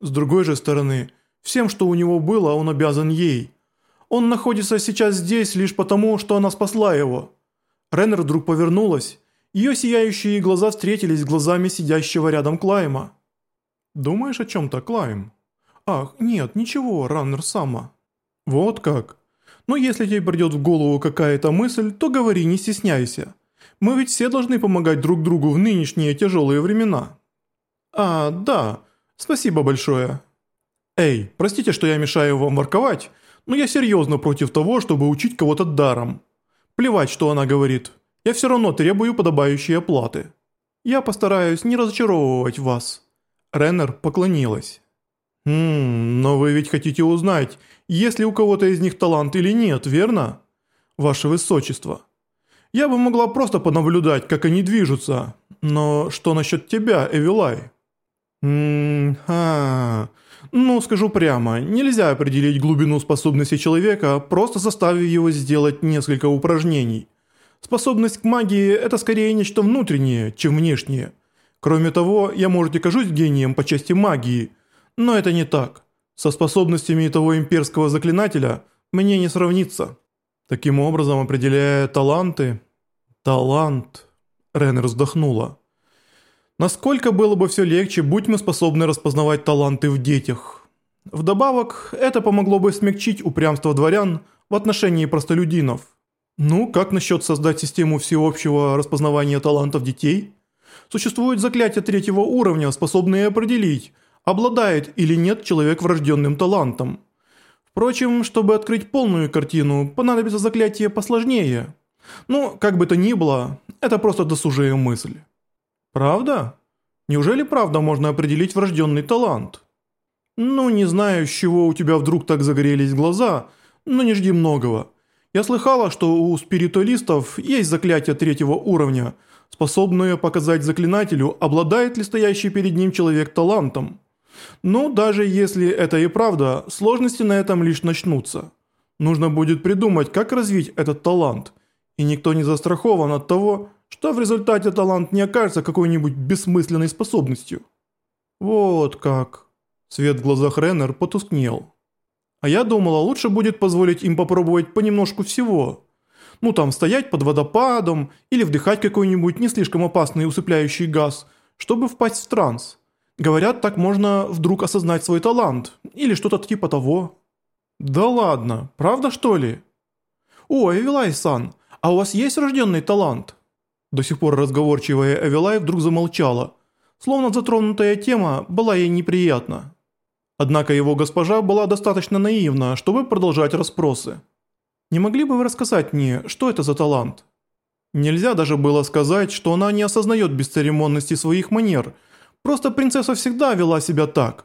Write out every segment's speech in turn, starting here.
С другой же стороны, всем, что у него было, он обязан ей. Он находится сейчас здесь лишь потому, что она спасла его. Реннер вдруг повернулась. Ее сияющие глаза встретились с глазами сидящего рядом Клайма. «Думаешь о чем-то, Клайм?» «Ах, нет, ничего, Раннер сама». «Вот как? Но если тебе придет в голову какая-то мысль, то говори, не стесняйся. Мы ведь все должны помогать друг другу в нынешние тяжелые времена». «А, да, спасибо большое». «Эй, простите, что я мешаю вам ворковать, но я серьезно против того, чтобы учить кого-то даром. Плевать, что она говорит. Я все равно требую подобающей оплаты. Я постараюсь не разочаровывать вас». Реннер поклонилась. «Хм, но вы ведь хотите узнать, есть ли у кого-то из них талант или нет, верно? Ваше Высочество. Я бы могла просто понаблюдать, как они движутся, но что насчет тебя, Эвилай?» «Ммм, а, ну скажу прямо, нельзя определить глубину способности человека, просто заставив его сделать несколько упражнений. Способность к магии – это скорее нечто внутреннее, чем внешнее. Кроме того, я, может, и кажусь гением по части магии, но это не так. Со способностями того имперского заклинателя мне не сравнится. Таким образом, определяя таланты... Талант... Реннер вздохнула. Насколько было бы все легче, будь мы способны распознавать таланты в детях. Вдобавок, это помогло бы смягчить упрямство дворян в отношении простолюдинов. Ну, как насчет создать систему всеобщего распознавания талантов детей? Существует заклятие третьего уровня, способное определить, обладает или нет человек врожденным талантом. Впрочем, чтобы открыть полную картину, понадобится заклятие посложнее. Ну, как бы то ни было, это просто досужая мысль. Правда? Неужели правда можно определить врожденный талант? Ну, не знаю, с чего у тебя вдруг так загорелись глаза, но не жди многого. Я слыхала, что у спиритуалистов есть заклятие третьего уровня, способное показать заклинателю, обладает ли стоящий перед ним человек талантом. Но даже если это и правда, сложности на этом лишь начнутся. Нужно будет придумать, как развить этот талант, и никто не застрахован от того, что в результате талант не окажется какой-нибудь бессмысленной способностью. Вот как. Свет в глазах Реннер потускнел. А я думала, лучше будет позволить им попробовать понемножку всего. Ну там стоять под водопадом или вдыхать какой-нибудь не слишком опасный усыпляющий газ, чтобы впасть в транс. Говорят, так можно вдруг осознать свой талант или что-то типа того. Да ладно, правда что ли? О, Эвилай-сан, а у вас есть рожденный талант? До сих пор разговорчивая Эвилай вдруг замолчала, словно затронутая тема была ей неприятна. Однако его госпожа была достаточно наивна, чтобы продолжать расспросы. «Не могли бы вы рассказать мне, что это за талант?» Нельзя даже было сказать, что она не осознает бесцеремонности своих манер, просто принцесса всегда вела себя так.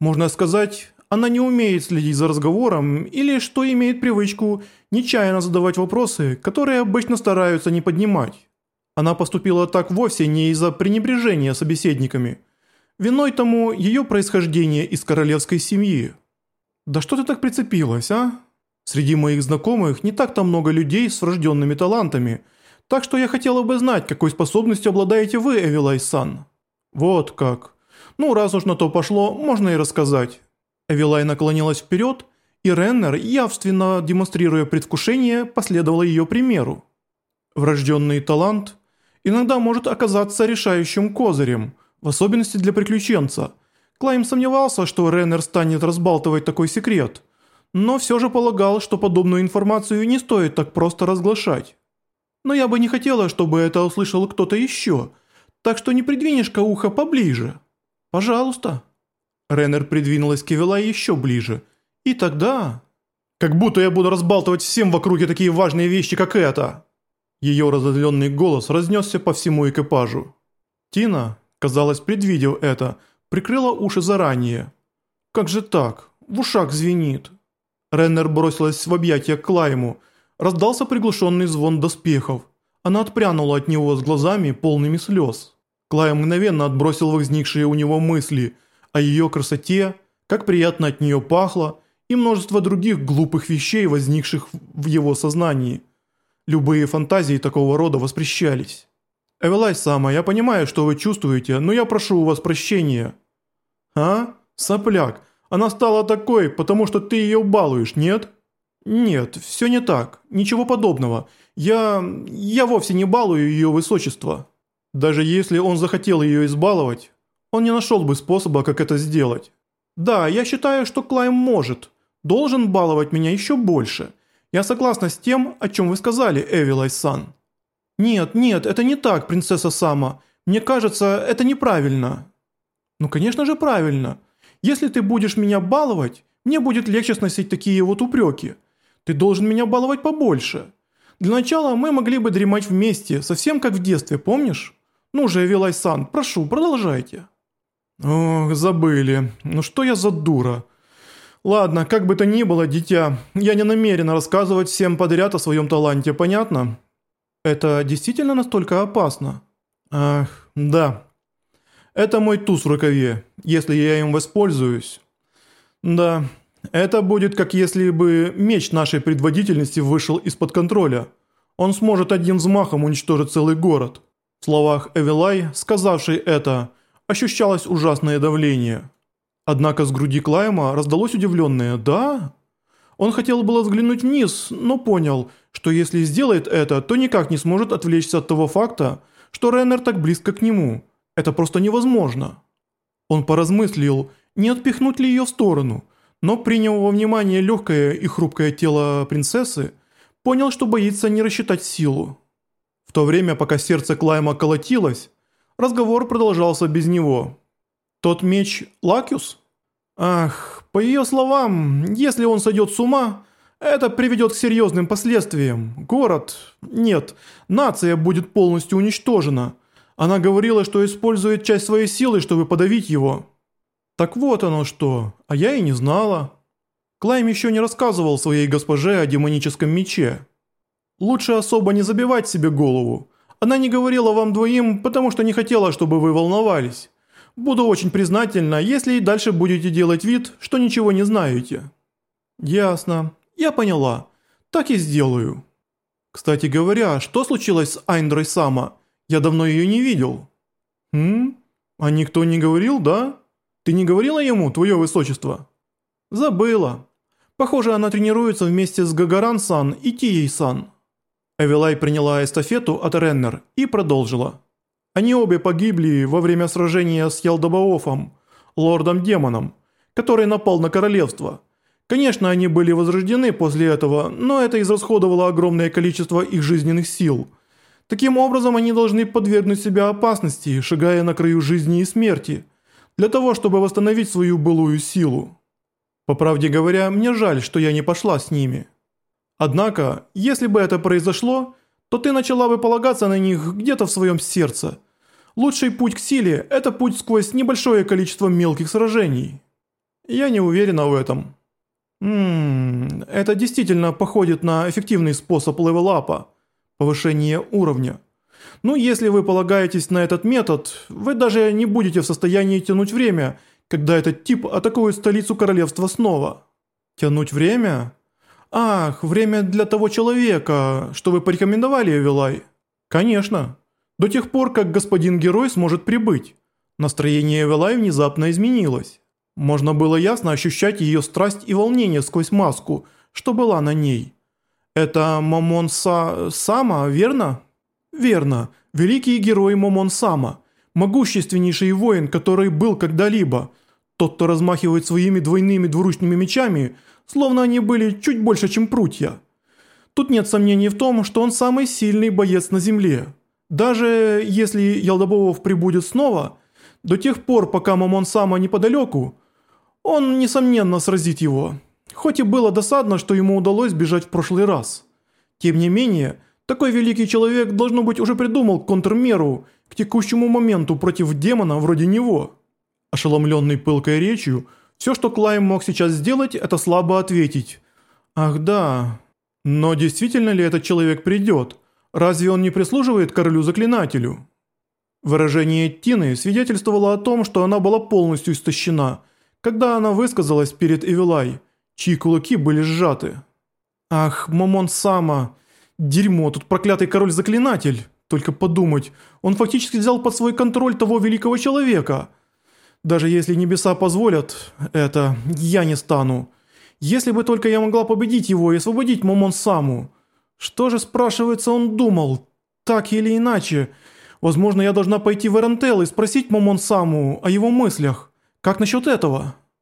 Можно сказать, она не умеет следить за разговором или что имеет привычку нечаянно задавать вопросы, которые обычно стараются не поднимать. Она поступила так вовсе не из-за пренебрежения собеседниками. Виной тому ее происхождение из королевской семьи. «Да что ты так прицепилась, а? Среди моих знакомых не так-то много людей с врожденными талантами, так что я хотела бы знать, какой способностью обладаете вы, Эвилай-сан». «Вот как. Ну, раз уж на то пошло, можно и рассказать». Эвилай наклонилась вперед, и Реннер, явственно демонстрируя предвкушение, последовала ее примеру. Врожденный талант – иногда может оказаться решающим козырем, в особенности для приключенца. Клайм сомневался, что Реннер станет разбалтывать такой секрет, но все же полагал, что подобную информацию не стоит так просто разглашать. Но я бы не хотела, чтобы это услышал кто-то еще, так что не придвинешь-ка ухо поближе. Пожалуйста. Реннер придвинулась к Эвела еще ближе. И тогда... Как будто я буду разбалтывать всем в округе такие важные вещи, как это. Ее разозленный голос разнесся по всему экипажу. Тина, казалось, предвидев это, прикрыла уши заранее. «Как же так? В ушах звенит». Реннер бросилась в объятия к Клайму. Раздался приглушенный звон доспехов. Она отпрянула от него с глазами, полными слез. Клайм мгновенно отбросил возникшие у него мысли о ее красоте, как приятно от нее пахло, и множество других глупых вещей, возникших в его сознании – Любые фантазии такого рода воспрещались. Эвелай Сама, я понимаю, что вы чувствуете, но я прошу у вас прощения. А? Сопляк, она стала такой, потому что ты ее балуешь, нет? Нет, все не так, ничего подобного. Я... я вовсе не балую ее высочество. Даже если он захотел ее избаловать, он не нашел бы способа, как это сделать. Да, я считаю, что Клайм может, должен баловать меня еще больше. Я согласна с тем, о чем вы сказали, Эвилай-сан. Нет, нет, это не так, принцесса Сама. Мне кажется, это неправильно. Ну, конечно же, правильно. Если ты будешь меня баловать, мне будет легче сносить такие вот упреки. Ты должен меня баловать побольше. Для начала мы могли бы дремать вместе, совсем как в детстве, помнишь? Ну же, Вилай-сан, прошу, продолжайте. Ох, забыли. Ну что я за дура. Ладно, как бы то ни было, дитя, я не намерен рассказывать всем подряд о своем таланте, понятно? Это действительно настолько опасно? Ах, да. Это мой туз в рукаве, если я им воспользуюсь. Да, это будет как если бы меч нашей предводительности вышел из-под контроля. Он сможет одним взмахом уничтожить целый город. В словах Эвелай, сказавшей это, ощущалось ужасное давление. Однако с груди Клайма раздалось удивленное «Да?». Он хотел было взглянуть вниз, но понял, что если сделает это, то никак не сможет отвлечься от того факта, что Реннер так близко к нему – это просто невозможно. Он поразмыслил, не отпихнуть ли ее в сторону, но приняв во внимание легкое и хрупкое тело принцессы, понял, что боится не рассчитать силу. В то время, пока сердце Клайма колотилось, разговор продолжался без него. «Тот меч Лакюс?» «Ах, по ее словам, если он сойдет с ума, это приведет к серьезным последствиям. Город... Нет, нация будет полностью уничтожена». Она говорила, что использует часть своей силы, чтобы подавить его. Так вот оно что, а я и не знала. Клайм еще не рассказывал своей госпоже о демоническом мече. Лучше особо не забивать себе голову. Она не говорила вам двоим, потому что не хотела, чтобы вы волновались. Буду очень признательна, если и дальше будете делать вид, что ничего не знаете. Ясно. Я поняла. Так и сделаю. Кстати говоря, что случилось с Айндрой Сама? Я давно ее не видел». «Хм? А никто не говорил, да? Ты не говорила ему, твое высочество?» «Забыла. Похоже, она тренируется вместе с Гагаран-сан и Тией-сан». Эвелай приняла эстафету от Реннер и продолжила. Они обе погибли во время сражения с Ялдабаофом, лордом-демоном, который напал на королевство. Конечно, они были возрождены после этого, но это израсходовало огромное количество их жизненных сил – Таким образом, они должны подвергнуть себя опасности, шагая на краю жизни и смерти, для того, чтобы восстановить свою былую силу. По правде говоря, мне жаль, что я не пошла с ними. Однако, если бы это произошло, то ты начала бы полагаться на них где-то в своем сердце. Лучший путь к силе – это путь сквозь небольшое количество мелких сражений. Я не уверена в этом. Ммм, это действительно походит на эффективный способ левелапа повышение уровня. Ну, если вы полагаетесь на этот метод, вы даже не будете в состоянии тянуть время, когда этот тип атакует столицу королевства снова. Тянуть время? Ах, время для того человека, что вы порекомендовали, Эвилай? Конечно. До тех пор, как господин герой сможет прибыть. Настроение Эвелай внезапно изменилось. Можно было ясно ощущать ее страсть и волнение сквозь маску, что была на ней. «Это Момон Са... Сама, верно?» «Верно. Великий герой Момон Сама. Могущественнейший воин, который был когда-либо. Тот, кто размахивает своими двойными двуручными мечами, словно они были чуть больше, чем прутья. Тут нет сомнений в том, что он самый сильный боец на земле. Даже если Ялдабаоф прибудет снова, до тех пор, пока Момон Сама неподалеку, он, несомненно, сразит его». Хоть и было досадно, что ему удалось бежать в прошлый раз. Тем не менее, такой великий человек, должно быть, уже придумал контрмеру к текущему моменту против демона вроде него. Ошеломленный пылкой речью, все, что Клайм мог сейчас сделать, это слабо ответить. «Ах да, но действительно ли этот человек придет? Разве он не прислуживает королю-заклинателю?» Выражение Тины свидетельствовало о том, что она была полностью истощена, когда она высказалась перед Эвилай – чьи кулаки были сжаты. Ах, Момон Сама, дерьмо, тут проклятый король-заклинатель. Только подумать, он фактически взял под свой контроль того великого человека. Даже если небеса позволят это, я не стану. Если бы только я могла победить его и освободить Момон Саму. Что же, спрашивается, он думал? Так или иначе. Возможно, я должна пойти в Эрентел и спросить Момон Саму о его мыслях. Как насчет этого?»